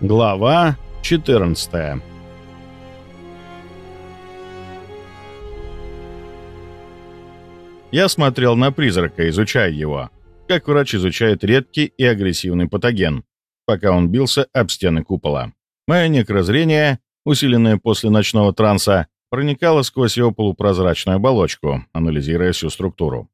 Глава 14 Я смотрел на призрака, изучая его, как врач изучает редкий и агрессивный патоген, пока он бился об стены купола. Мое некрозрение, усиленное после ночного транса, проникало сквозь его полупрозрачную оболочку, анализируя всю структуру.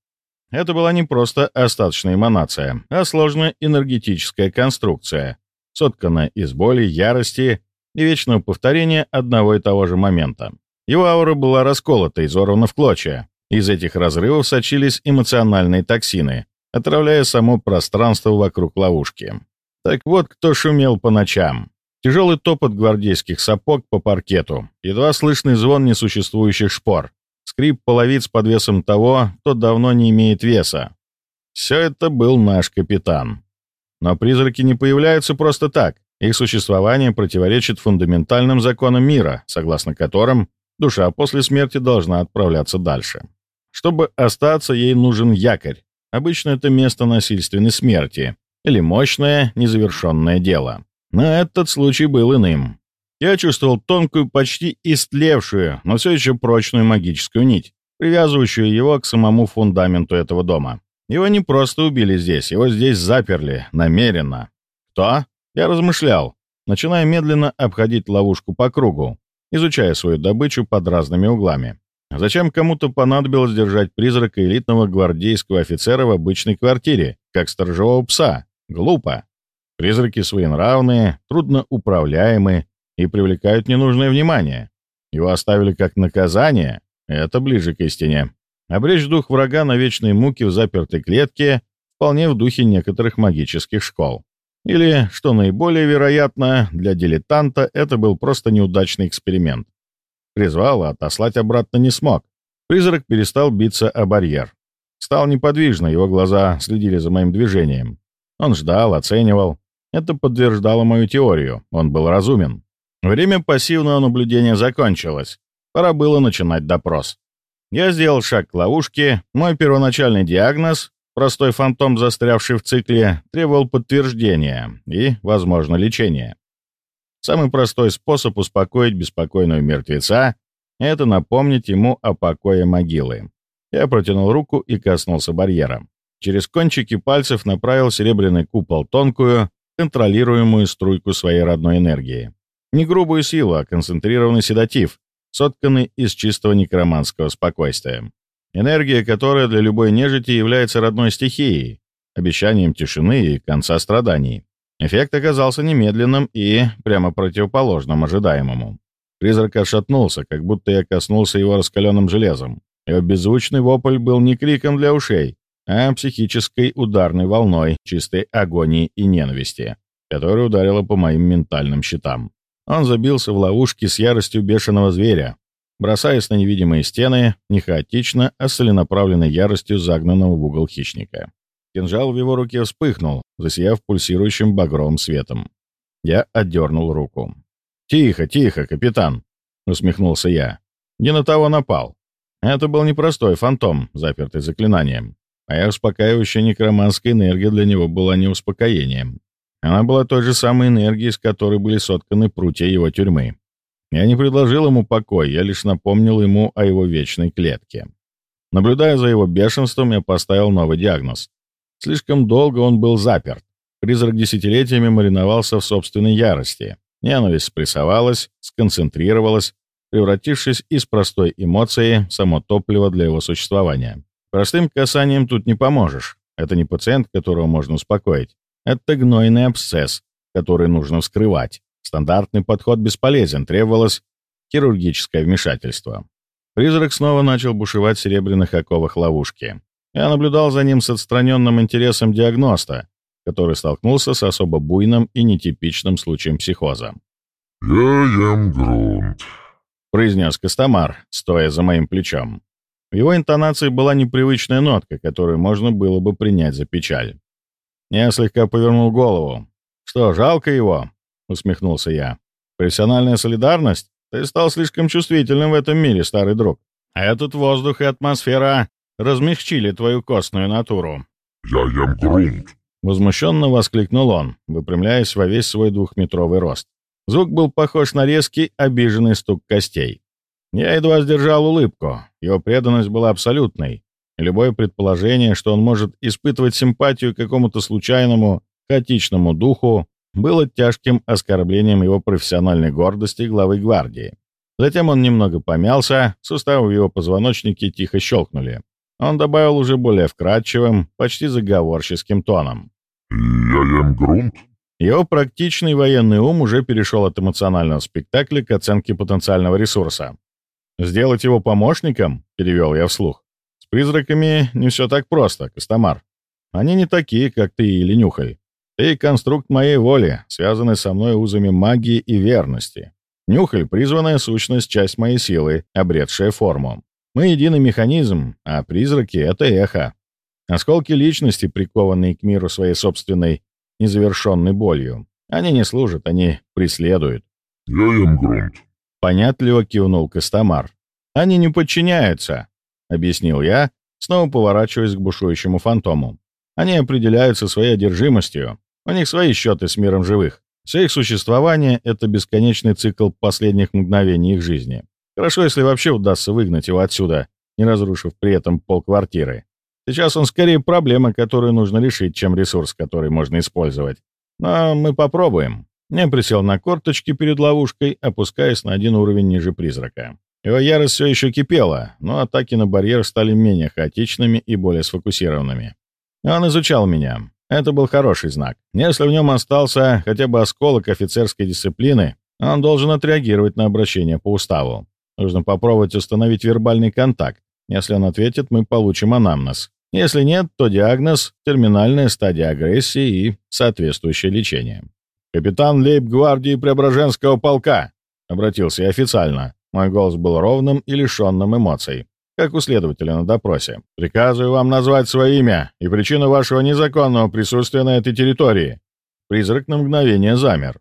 Это была не просто остаточная эманация, а сложная энергетическая конструкция, сотканная из боли, ярости и вечного повторения одного и того же момента. Его аура была расколота, изорвана в клочья, из этих разрывов сочились эмоциональные токсины, отравляя само пространство вокруг ловушки. Так вот, кто шумел по ночам. Тяжелый топот гвардейских сапог по паркету, едва слышный звон несуществующих шпор, скрип половиц под весом того, кто давно не имеет веса. Все это был наш капитан. Но призраки не появляются просто так. Их существование противоречит фундаментальным законам мира, согласно которым душа после смерти должна отправляться дальше. Чтобы остаться, ей нужен якорь. Обычно это место насильственной смерти или мощное незавершенное дело. Но этот случай был иным. Я чувствовал тонкую, почти истлевшую, но все еще прочную магическую нить, привязывающую его к самому фундаменту этого дома. Его не просто убили здесь, его здесь заперли, намеренно. Кто? Я размышлял, начиная медленно обходить ловушку по кругу, изучая свою добычу под разными углами. Зачем кому-то понадобилось держать призрака элитного гвардейского офицера в обычной квартире, как сторожевого пса? Глупо. Призраки своенравные, трудно управляемые и привлекают ненужное внимание. Его оставили как наказание, это ближе к истине. Обречь дух врага на вечные муки в запертой клетке вполне в духе некоторых магических школ. Или, что наиболее вероятно, для дилетанта это был просто неудачный эксперимент. Призвал, а отослать обратно не смог. Призрак перестал биться о барьер. Стал неподвижно, его глаза следили за моим движением. Он ждал, оценивал. Это подтверждало мою теорию, он был разумен. Время пассивного наблюдения закончилось. Пора было начинать допрос. Я сделал шаг к ловушке. Мой первоначальный диагноз, простой фантом, застрявший в цикле, требовал подтверждения и, возможно, лечения. Самый простой способ успокоить беспокойного мертвеца — это напомнить ему о покое могилы. Я протянул руку и коснулся барьера. Через кончики пальцев направил серебряный купол тонкую, контролируемую струйку своей родной энергии. Не грубую силу, а концентрированный седатив, сотканный из чистого некроманского спокойствия. Энергия, которая для любой нежити является родной стихией, обещанием тишины и конца страданий. Эффект оказался немедленным и прямо противоположным ожидаемому. Призрак отшатнулся, как будто я коснулся его раскаленным железом. Его беззвучный вопль был не криком для ушей, а психической ударной волной чистой агонии и ненависти, которая ударила по моим ментальным щитам. Он забился в ловушке с яростью бешеного зверя, бросаясь на невидимые стены, не хаотично, а целенаправленной яростью загнанного в угол хищника. Кинжал в его руке вспыхнул, засияв пульсирующим багровым светом. Я отдернул руку. «Тихо, тихо, капитан!» — усмехнулся я. «Не на того напал. Это был непростой фантом, запертый заклинанием. А успокаивающая некроманская энергия для него была не успокоением. Она была той же самой энергией, с которой были сотканы прутья его тюрьмы. Я не предложил ему покой, я лишь напомнил ему о его вечной клетке. Наблюдая за его бешенством, я поставил новый диагноз Слишком долго он был заперт. Призрак десятилетиями мариновался в собственной ярости. Ненависть спрессовалась, сконцентрировалась, превратившись из простой эмоции в само топливо для его существования. Простым касанием тут не поможешь. Это не пациент, которого можно успокоить. Это гнойный абсцесс, который нужно вскрывать. Стандартный подход бесполезен, требовалось хирургическое вмешательство. Призрак снова начал бушевать в серебряных оковах ловушки. Я наблюдал за ним с отстраненным интересом диагноста, который столкнулся с особо буйным и нетипичным случаем психоза. «Я ем грунт», — произнес Костомар, стоя за моим плечом. В его интонации была непривычная нотка, которую можно было бы принять за печаль. Я слегка повернул голову. «Что, жалко его?» — усмехнулся я. «Профессиональная солидарность? Ты стал слишком чувствительным в этом мире, старый друг. Этот воздух и атмосфера размягчили твою костную натуру». «Я ем грунт», — Возмущенно воскликнул он, выпрямляясь во весь свой двухметровый рост. Звук был похож на резкий, обиженный стук костей. Я едва сдержал улыбку. Его преданность была абсолютной. Любое предположение, что он может испытывать симпатию к какому-то случайному, хаотичному духу, было тяжким оскорблением его профессиональной гордости главы гвардии. Затем он немного помялся, суставы в его позвоночнике тихо щелкнули. Он добавил уже более вкрадчивым, почти заговорческим тоном. «Я ем грунт?» Его практичный военный ум уже перешел от эмоционального спектакля к оценке потенциального ресурса. «Сделать его помощником?» — перевел я вслух. «С призраками не все так просто, Костомар. Они не такие, как ты или Нюхай. Ты — конструкт моей воли, связанный со мной узами магии и верности. Нюхаль — призванная сущность, часть моей силы, обретшая форму. Мы единый механизм, а призраки — это эхо. Осколки личности, прикованные к миру своей собственной незавершенной болью. Они не служат, они преследуют. «Я ем грунт», — понятливо кивнул Костомар. «Они не подчиняются», — объяснил я, снова поворачиваясь к бушующему фантому. «Они определяются своей одержимостью. У них свои счеты с миром живых. Все их существование — это бесконечный цикл последних мгновений их жизни. Хорошо, если вообще удастся выгнать его отсюда, не разрушив при этом полквартиры. Сейчас он скорее проблема, которую нужно решить, чем ресурс, который можно использовать. Но мы попробуем. Я присел на корточки перед ловушкой, опускаясь на один уровень ниже призрака. Его ярость все еще кипела, но атаки на барьер стали менее хаотичными и более сфокусированными. Он изучал меня. Это был хороший знак. Если в нем остался хотя бы осколок офицерской дисциплины, он должен отреагировать на обращение по уставу. Нужно попробовать установить вербальный контакт. Если он ответит, мы получим анамнез. Если нет, то диагноз — терминальная стадия агрессии и соответствующее лечение. «Капитан лейб-гвардии Преображенского полка!» — обратился я официально. Мой голос был ровным и лишенным эмоций, как у следователя на допросе. «Приказываю вам назвать свое имя и причину вашего незаконного присутствия на этой территории». Призрак на мгновение замер.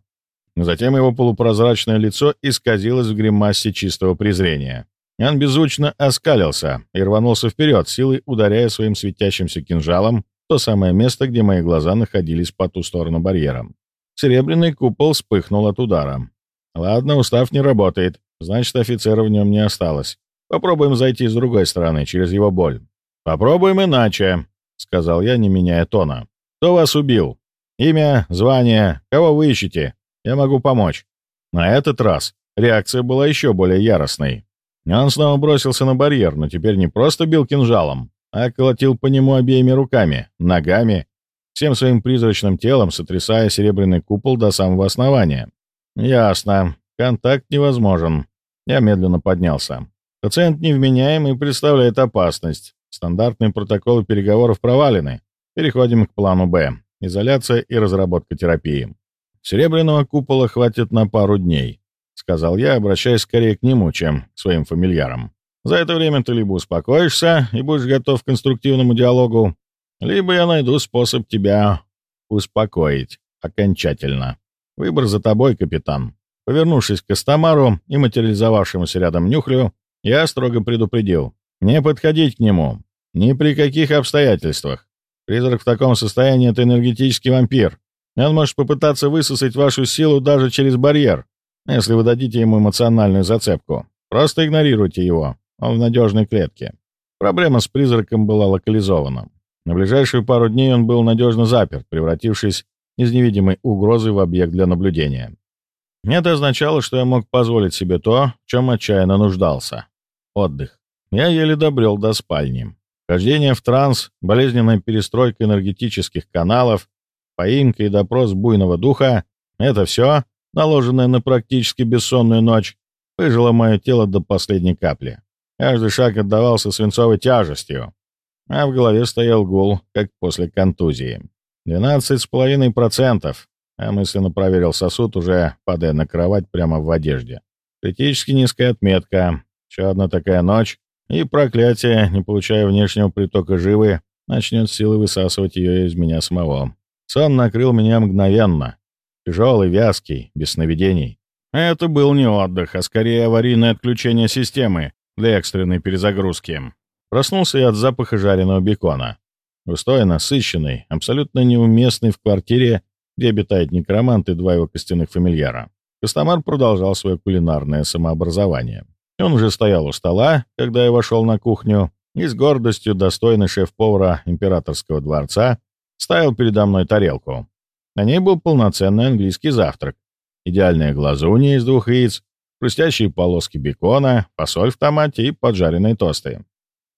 Затем его полупрозрачное лицо исказилось в гримасе чистого презрения. Он беззвучно оскалился и рванулся вперед, силой ударяя своим светящимся кинжалом то самое место, где мои глаза находились по ту сторону барьера. Серебряный купол вспыхнул от удара. Ладно, устав не работает, значит, офицера в нем не осталось. Попробуем зайти с другой стороны, через его боль. «Попробуем иначе», — сказал я, не меняя тона. «Кто вас убил? Имя, звание, кого вы ищете? Я могу помочь». На этот раз реакция была еще более яростной. Он снова бросился на барьер, но теперь не просто бил кинжалом, а колотил по нему обеими руками, ногами, всем своим призрачным телом, сотрясая серебряный купол до самого основания. «Ясно. Контакт невозможен». Я медленно поднялся. Пациент невменяем и представляет опасность. Стандартные протоколы переговоров провалены. Переходим к плану «Б». Изоляция и разработка терапии. Серебряного купола хватит на пару дней. — сказал я, обращаясь скорее к нему, чем к своим фамильярам. «За это время ты либо успокоишься и будешь готов к конструктивному диалогу, либо я найду способ тебя успокоить окончательно. Выбор за тобой, капитан». Повернувшись к Костомару и материализовавшемуся рядом Нюхлю, я строго предупредил. «Не подходить к нему. Ни при каких обстоятельствах. Призрак в таком состоянии — это энергетический вампир. Он может попытаться высосать вашу силу даже через барьер если вы дадите ему эмоциональную зацепку. Просто игнорируйте его. Он в надежной клетке. Проблема с призраком была локализована. На ближайшую пару дней он был надежно заперт, превратившись из невидимой угрозы в объект для наблюдения. Это означало, что я мог позволить себе то, в чем отчаянно нуждался — отдых. Я еле добрел до спальни. Хождение в транс, болезненная перестройка энергетических каналов, поимка и допрос буйного духа — это все, наложенное на практически бессонную ночь, выжило мое тело до последней капли. Каждый шаг отдавался свинцовой тяжестью, а в голове стоял гул, как после контузии. 12,5% а мысленно проверил сосуд, уже падая на кровать прямо в одежде. Критически низкая отметка. Еще одна такая ночь, и проклятие, не получая внешнего притока живы, начнет силы высасывать ее из меня самого. Сон накрыл меня мгновенно. Тяжелый, вязкий, без сновидений. Это был не отдых, а скорее аварийное отключение системы для экстренной перезагрузки. Проснулся я от запаха жареного бекона. Густой, насыщенный, абсолютно неуместный в квартире где обитает некромант и два его костяных фамильяра. Костомар продолжал свое кулинарное самообразование. Он уже стоял у стола, когда я вошел на кухню, и с гордостью, достойный шеф-повара императорского дворца, ставил передо мной тарелку. На ней был полноценный английский завтрак, идеальная глазунья из двух яиц, хрустящие полоски бекона, фасоль в томате и поджаренные тосты.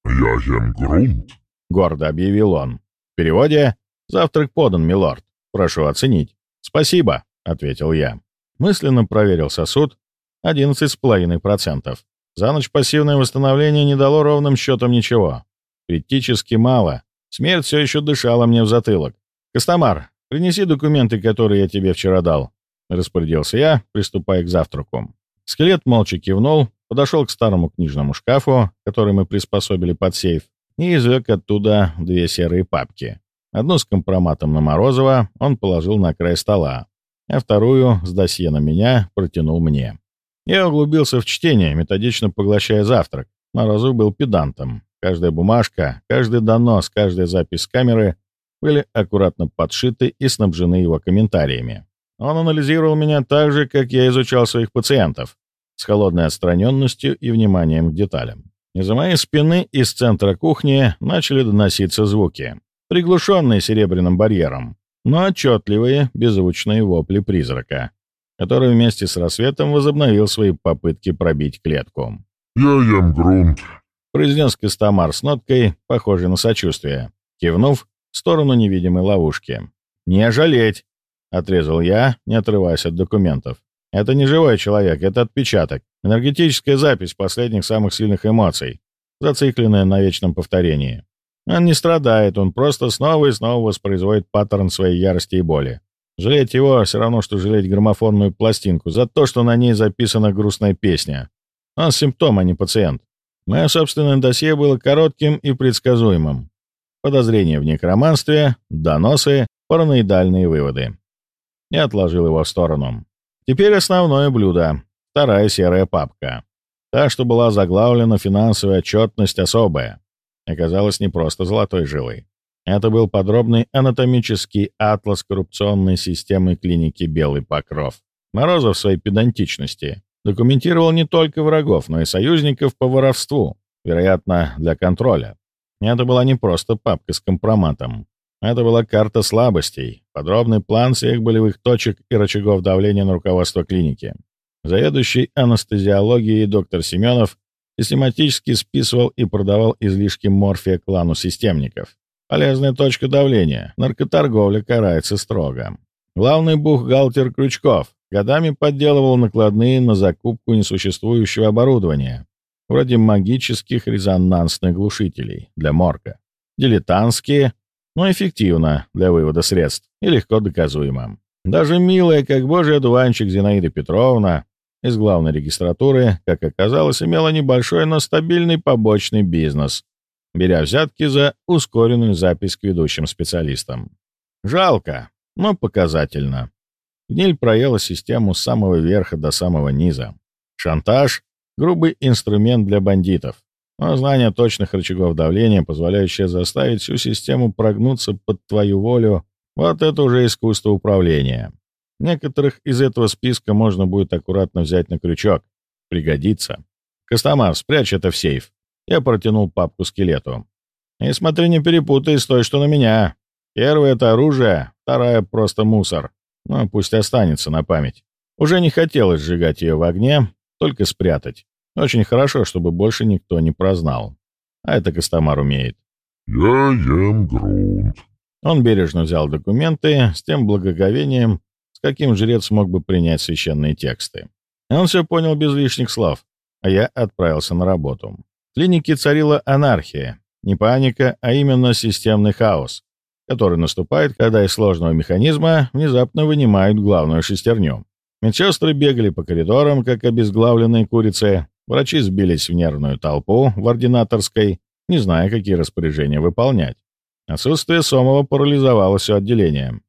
«Я ем грунт», — гордо объявил он. В переводе «Завтрак подан, милорд. Прошу оценить». «Спасибо», — ответил я. Мысленно проверил сосуд. 11,5%. За ночь пассивное восстановление не дало ровным счетом ничего. Критически мало. Смерть все еще дышала мне в затылок. «Костомар, принеси документы, которые я тебе вчера дал», — распорядился я, приступая к завтраку. Скелет молча кивнул, подошел к старому книжному шкафу, который мы приспособили под сейф, и извлек оттуда две серые папки. Одну с компроматом на Морозова он положил на край стола, а вторую, с досье на меня, протянул мне. Я углубился в чтение, методично поглощая завтрак. Морозов был педантом. Каждая бумажка, каждый донос, каждая запись камеры были аккуратно подшиты и снабжены его комментариями. Он анализировал меня так же, как я изучал своих пациентов, с холодной отстраненностью и вниманием к деталям. Из-за моей спины из центра кухни начали доноситься звуки, приглушенные серебряным барьером, но отчетливые, беззвучные вопли призрака, который вместе с рассветом возобновил свои попытки пробить клетку. «Я ем грунт», — произнес Костомар с ноткой, похожей на сочувствие, кивнув в сторону невидимой ловушки. «Не жалеть!» — отрезал я, не отрываясь от документов. «Это не живой человек, это отпечаток, энергетическая запись последних самых сильных эмоций, зацикленная на вечном повторении. Он не страдает, он просто снова и снова воспроизводит паттерн своей ярости и боли. Жалеть его все равно, что жалеть граммофонную пластинку за то, что на ней записана грустная песня. Он симптом, а не пациент. Мое собственное досье было коротким и предсказуемым. Подозрения в некроманстве, доносы, параноидальные выводы. Я отложил его в сторону. Теперь основное блюдо. Вторая серая папка. Та, что была заглавлена «Финансовая отчетность особая», оказалась не просто золотой жилой. Это был подробный анатомический атлас коррупционной системы клиники «Белый покров». Морозов в своей педантичности документировал не только врагов, но и союзников по воровству, вероятно, для контроля. Это была не просто папка с компроматом. Это была карта слабостей, подробный план всех болевых точек и рычагов давления на руководство клиники. Заведующий анестезиологией доктор Семенов систематически списывал и продавал излишки морфия клану системников. Полезная точка давления. Наркоторговля карается строго. Главный бухгалтер Крючков годами подделывал накладные на закупку несуществующего оборудования, вроде магических резонансных глушителей для морга. Дилетантские, но эффективно для вывода средств и легко доказуемо. Даже милая, как божий одуванчик Зинаида Петровна из главной регистратуры, как оказалось, имела небольшой, но стабильный побочный бизнес, беря взятки за ускоренную запись к ведущим специалистам. Жалко, но показательно. Гниль проела систему с самого верха до самого низа. Шантаж — грубый инструмент для бандитов. Но знание точных рычагов давления, позволяющее заставить всю систему прогнуться под твою волю, вот это уже искусство управления. Некоторых из этого списка можно будет аккуратно взять на крючок. Пригодится. Костомар, спрячь это в сейф. Я протянул папку скелету. И смотри, не перепутай с той, что на меня. Первое — это оружие, вторая — просто мусор. Ну, пусть останется на память. Уже не хотелось сжигать ее в огне, только спрятать. Очень хорошо, чтобы больше никто не прознал. А это Костомар умеет. «Я ем грунт». Он бережно взял документы с тем благоговением, с каким жрец мог бы принять священные тексты. Он все понял без лишних слов, а я отправился на работу. В клинике царила анархия. Не паника, а именно системный хаос, который наступает, когда из сложного механизма внезапно вынимают главную шестерню. Медсестры бегали по коридорам, как обезглавленные курицы, Врачи сбились в нервную толпу в ординаторской, не зная, какие распоряжения выполнять. Отсутствие Сомова парализовало все отделение.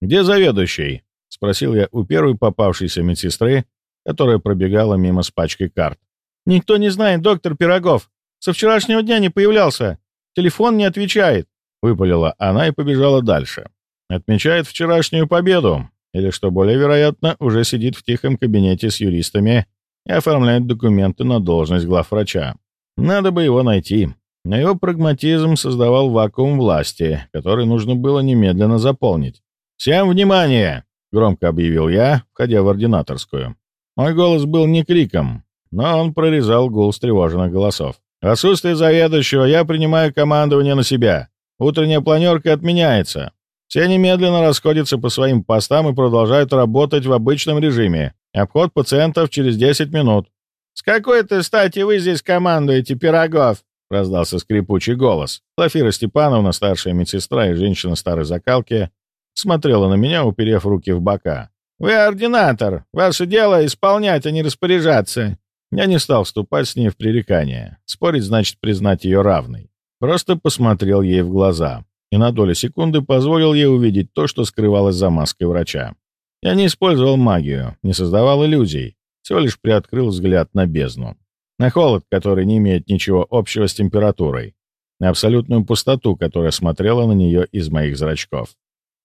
«Где заведующий?» — спросил я у первой попавшейся медсестры, которая пробегала мимо с пачкой карт. «Никто не знает, доктор Пирогов. Со вчерашнего дня не появлялся. Телефон не отвечает». — выпалила она и побежала дальше. «Отмечает вчерашнюю победу, или, что более вероятно, уже сидит в тихом кабинете с юристами и оформляет документы на должность главврача. Надо бы его найти. Но его прагматизм создавал вакуум власти, который нужно было немедленно заполнить. «Всем внимание!» — громко объявил я, входя в ординаторскую. Мой голос был не криком, но он прорезал гул встревоженных голосов. «В отсутствие заведующего я принимаю командование на себя. Утренняя планерка отменяется. Все немедленно расходятся по своим постам и продолжают работать в обычном режиме. Обход пациентов через 10 минут». «С какой-то стати вы здесь командуете, Пирогов?» — раздался скрипучий голос. Глафира Степановна, старшая медсестра и женщина старой закалки, смотрела на меня, уперев руки в бока. «Вы ординатор. Ваше дело — исполнять, а не распоряжаться». Я не стал вступать с ней в пререкание. Спорить значит признать ее равной. Просто посмотрел ей в глаза и на долю секунды позволил ей увидеть то, что скрывалось за маской врача. Я не использовал магию, не создавал иллюзий, всего лишь приоткрыл взгляд на бездну. На холод, который не имеет ничего общего с температурой. На абсолютную пустоту, которая смотрела на нее из моих зрачков.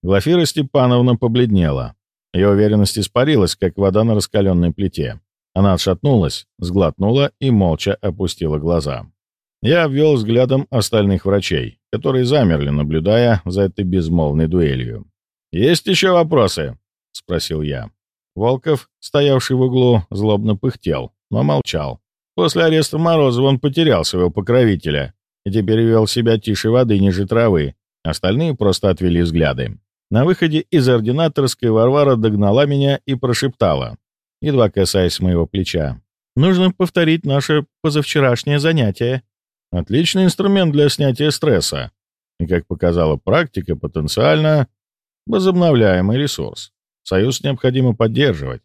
Глафира Степановна побледнела. Ее уверенность испарилась, как вода на раскаленной плите. Она отшатнулась, сглотнула и молча опустила глаза. Я обвел взглядом остальных врачей, которые замерли, наблюдая за этой безмолвной дуэлью. «Есть еще вопросы?» — спросил я. Волков, стоявший в углу, злобно пыхтел, но молчал. После ареста Морозова он потерял своего покровителя и теперь вел себя тише воды ниже травы. Остальные просто отвели взгляды. На выходе из ординаторской Варвара догнала меня и прошептала, едва касаясь моего плеча. «Нужно повторить наше позавчерашнее занятие». Отличный инструмент для снятия стресса. И, как показала практика, потенциально возобновляемый ресурс. Союз необходимо поддерживать.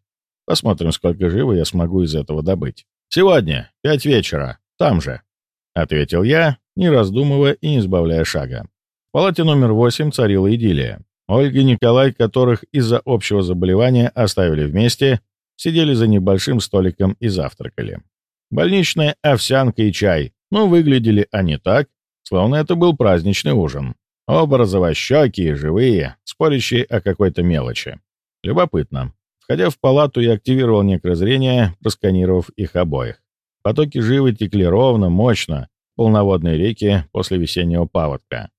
Посмотрим, сколько живо я смогу из этого добыть. Сегодня, пять вечера, там же, — ответил я, не раздумывая и не сбавляя шага. В палате номер восемь царила идиллия. Ольга и Николай, которых из-за общего заболевания оставили вместе, сидели за небольшим столиком и завтракали. Больничная овсянка и чай, но выглядели они так, словно это был праздничный ужин. Оба розовощекие, живые, спорящие о какой-то мелочи. Любопытно. Входя в палату, я активировал некрозрение, просканировав их обоих. Потоки живы текли ровно, мощно, полноводные реки после весеннего паводка.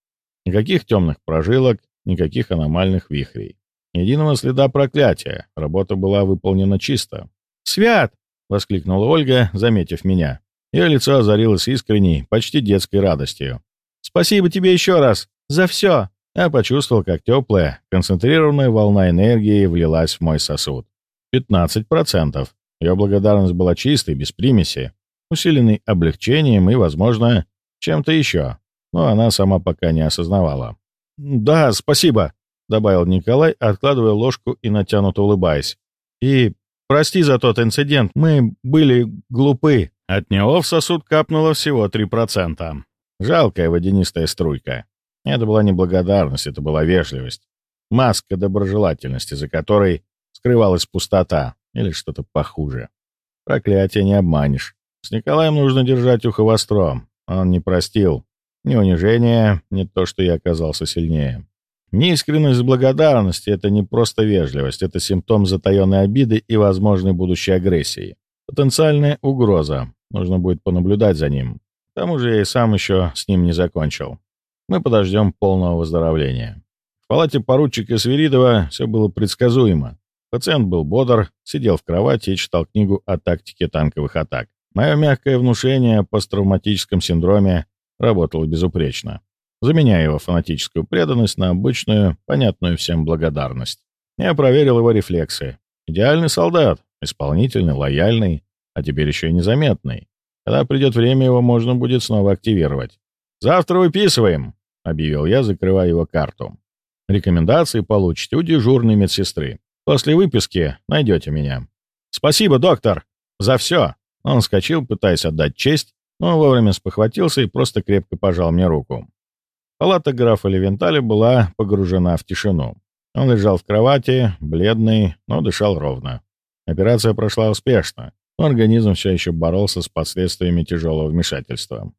Никаких темных прожилок, Никаких аномальных вихрей. Ни единого следа проклятия. Работа была выполнена чисто. «Свят!» — воскликнула Ольга, заметив меня. Ее лицо озарилось искренней, почти детской радостью. «Спасибо тебе еще раз! За все!» Я почувствовал, как теплая, концентрированная волна энергии влилась в мой сосуд. 15%. Ее благодарность была чистой, без примеси, усиленной облегчением и, возможно, чем-то еще, но она сама пока не осознавала. «Да, спасибо», — добавил Николай, откладывая ложку и натянуто улыбаясь. «И прости за тот инцидент, мы были глупы». От него в сосуд капнуло всего 3%. Жалкая водянистая струйка. Это была не благодарность, это была вежливость. Маска доброжелательности, за которой скрывалась пустота или что-то похуже. Проклятие не обманешь. С Николаем нужно держать ухо востро. Он не простил. Ни унижение, ни то, что я оказался сильнее. Неискренность благодарности — это не просто вежливость, это симптом затаенной обиды и возможной будущей агрессии. Потенциальная угроза. Нужно будет понаблюдать за ним. К тому же я и сам еще с ним не закончил. Мы подождем полного выздоровления. В палате поручика Свиридова все было предсказуемо. Пациент был бодр, сидел в кровати и читал книгу о тактике танковых атак. Мое мягкое внушение о посттравматическом синдроме работал безупречно, заменяя его фанатическую преданность на обычную, понятную всем благодарность. Я проверил его рефлексы. Идеальный солдат, исполнительный, лояльный, а теперь еще и незаметный. Когда придет время, его можно будет снова активировать. «Завтра выписываем», — объявил я, закрывая его карту. «Рекомендации получите у дежурной медсестры. После выписки найдете меня». «Спасибо, доктор, за все!» Он вскочил, пытаясь отдать честь, но вовремя спохватился и просто крепко пожал мне руку. Палата графа Левенталя была погружена в тишину. Он лежал в кровати, бледный, но дышал ровно. Операция прошла успешно, но организм все еще боролся с последствиями тяжелого вмешательства.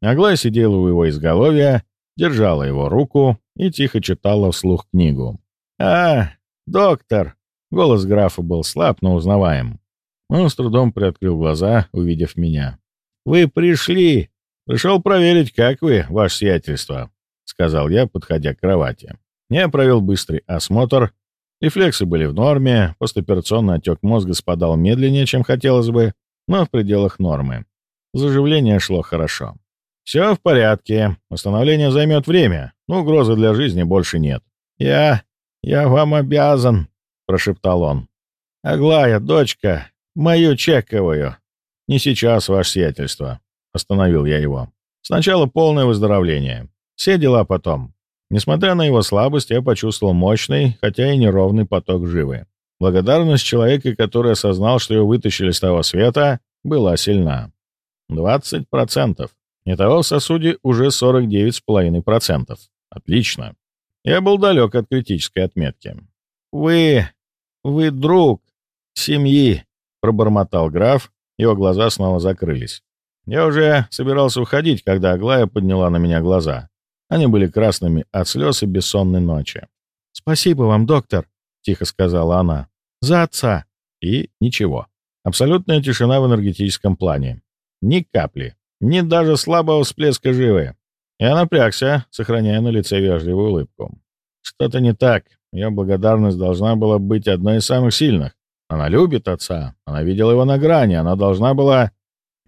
Аглая сидела у его изголовья держала его руку и тихо читала вслух книгу. «А, доктор!» Голос графа был слаб, но узнаваем. Он с трудом приоткрыл глаза, увидев меня. «Вы пришли! Пришел проверить, как вы, ваше сиятельство», — сказал я, подходя к кровати. Я провел быстрый осмотр. Рефлексы были в норме, постоперационный отек мозга спадал медленнее, чем хотелось бы, но в пределах нормы. Заживление шло хорошо. «Все в порядке. Восстановление займет время, но угрозы для жизни больше нет». «Я... я вам обязан», — прошептал он. «Аглая, дочка, мою чековую». «Не сейчас, ваше сиятельство», — остановил я его. «Сначала полное выздоровление. Все дела потом». Несмотря на его слабость, я почувствовал мощный, хотя и неровный поток живы. Благодарность человека, который осознал, что его вытащили с того света, была сильна. 20%. Итого в сосуде уже 49,5%. Отлично. Я был далек от критической отметки. «Вы... вы друг семьи», — пробормотал граф, его глаза снова закрылись. Я уже собирался уходить, когда Аглая подняла на меня глаза. Они были красными от слез и бессонной ночи. «Спасибо вам, доктор», — тихо сказала она. «За отца». И ничего. Абсолютная тишина в энергетическом плане. Ни капли. Ни даже слабого всплеска живы. Я напрягся, сохраняя на лице вежливую улыбку. Что-то не так. Ее благодарность должна была быть одной из самых сильных. Она любит отца. Она видела его на грани. Она должна была...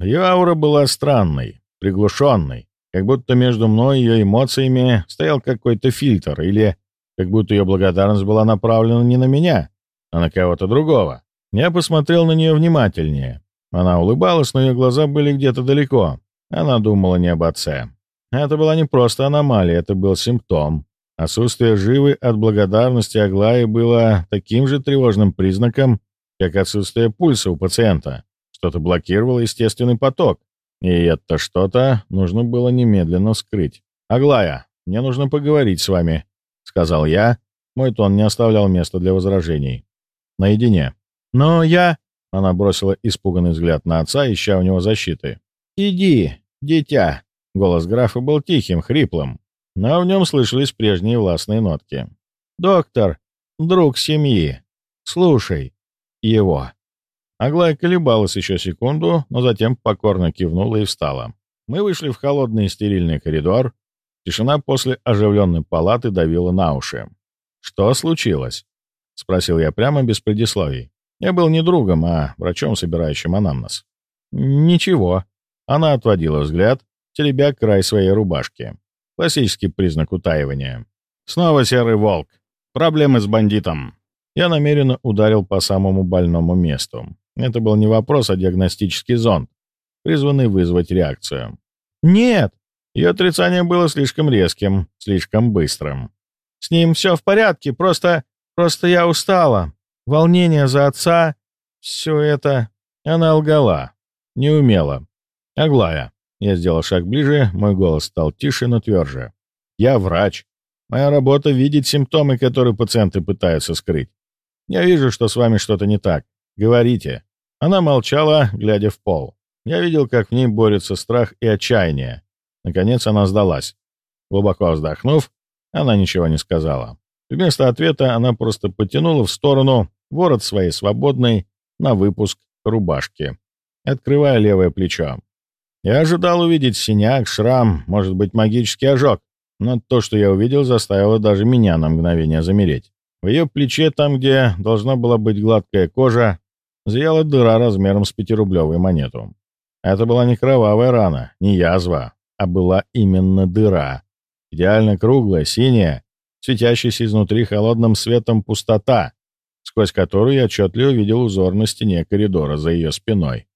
Ее аура была странной, приглушенной. Как будто между мной и ее эмоциями стоял какой-то фильтр. Или как будто ее благодарность была направлена не на меня, а на кого-то другого. Я посмотрел на нее внимательнее. Она улыбалась, но ее глаза были где-то далеко. Она думала не об отце. Это была не просто аномалия, это был симптом. Отсутствие живы от благодарности Аглаи было таким же тревожным признаком, как отсутствие пульса у пациента. Что-то блокировало естественный поток, и это что-то нужно было немедленно скрыть. «Аглая, мне нужно поговорить с вами», — сказал я. Мой тон не оставлял места для возражений. «Наедине». «Но я...» — она бросила испуганный взгляд на отца, ища у него защиты. «Иди, дитя!» Голос графа был тихим, хриплым, но в нем слышались прежние властные нотки. «Доктор, друг семьи, слушай его». Аглая колебалась еще секунду, но затем покорно кивнула и встала. Мы вышли в холодный стерильный коридор. Тишина после оживленной палаты давила на уши. «Что случилось?» — спросил я прямо без предисловий. Я был не другом, а врачом, собирающим анамнез. «Ничего». Она отводила взгляд, теребя край своей рубашки. Классический признак утаивания. «Снова серый волк. Проблемы с бандитом». Я намеренно ударил по самому больному месту. Это был не вопрос, а диагностический зонд, призванный вызвать реакцию. «Нет!» Ее отрицание было слишком резким, слишком быстрым. «С ним все в порядке, просто... просто я устала. Волнение за отца, все это...» Она лгала. Не умела. Аглая. Я сделал шаг ближе, мой голос стал тише, но тверже. Я врач. Моя работа — видеть симптомы, которые пациенты пытаются скрыть. Я вижу, что с вами что-то не так. Говорите. Она молчала, глядя в пол. Я видел, как в ней борются страх и отчаяние. Наконец она сдалась. Глубоко вздохнув, она ничего не сказала. Вместо ответа она просто потянула в сторону ворот своей свободной на выпуск рубашки, открывая левое плечо. Я ожидал увидеть синяк, шрам, может быть, магический ожог, но то, что я увидел, заставило даже меня на мгновение замереть. В ее плече, там, где должна была быть гладкая кожа, зияла дыра размером с пятирублевую монету. Это была не кровавая рана, не язва, а была именно дыра. Идеально круглая, синяя, светящаяся изнутри холодным светом пустота, сквозь которую я отчетливо видел узор на стене коридора за ее спиной.